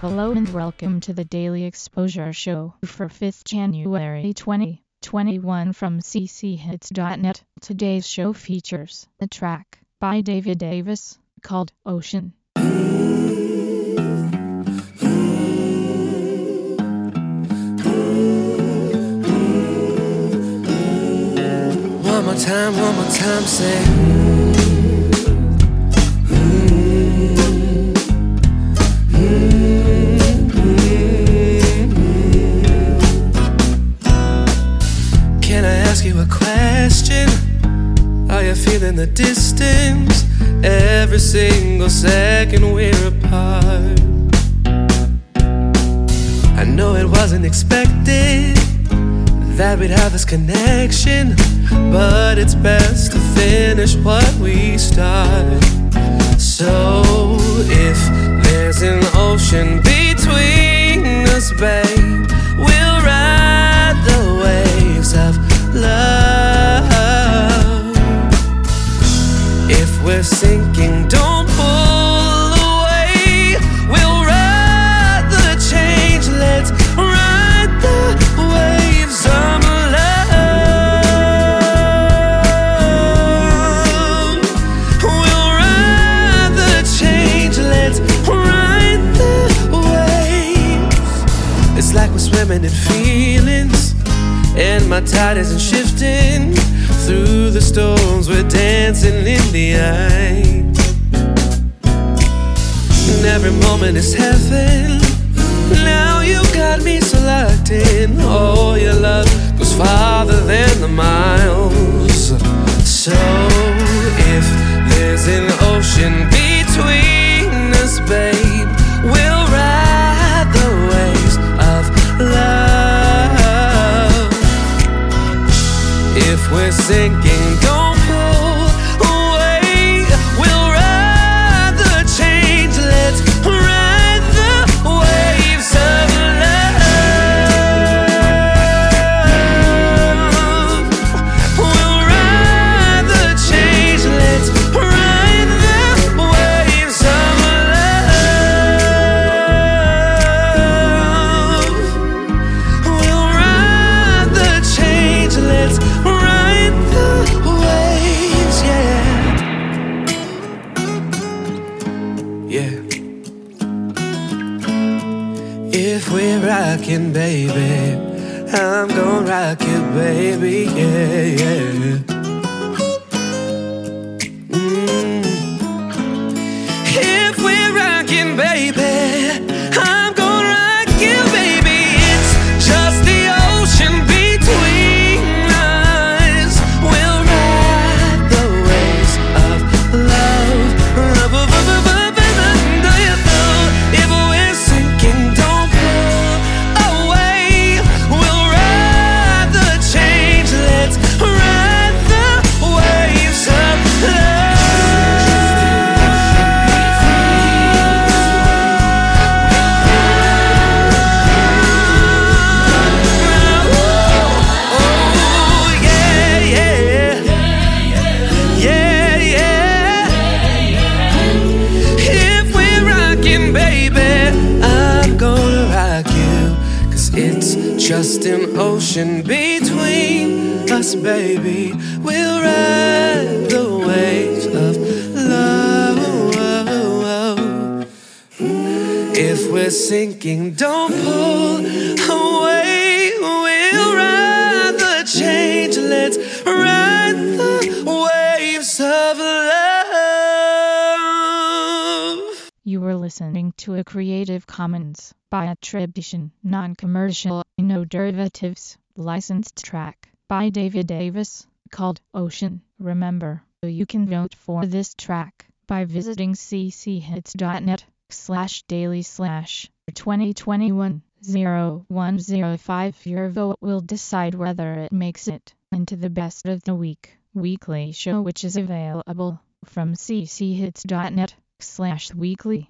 Hello and welcome to the Daily Exposure Show for 5th January 2021 from cchits.net. Today's show features a track by David Davis called Ocean. One more time, one more time, say. Ask you a question? Are you feeling the distance? Every single second we're apart. I know it wasn't expected that we'd have this connection, but it's best to finish what we start. Love. If we're sinking, don't pull away. We'll ride the change. Let's ride the waves of love. We'll ride the change. Let's ride the waves. It's like we're swimming in and my tide isn't shifting. Through the storms, we're dancing in the eye. And every moment is heaven. Now you got me so locked If we're Rocking, baby, I'm gonna rock you, baby. Yeah, yeah. Just an ocean between us, baby. We'll ride the waves of love. If we're sinking, don't pull away. Listening to a Creative Commons by attribution, non-commercial, no derivatives, licensed track by David Davis called Ocean. Remember, you can vote for this track by visiting cchits.net slash daily slash 2021 0105. Your vote will decide whether it makes it into the best of the week weekly show which is available from cchits.net slash weekly.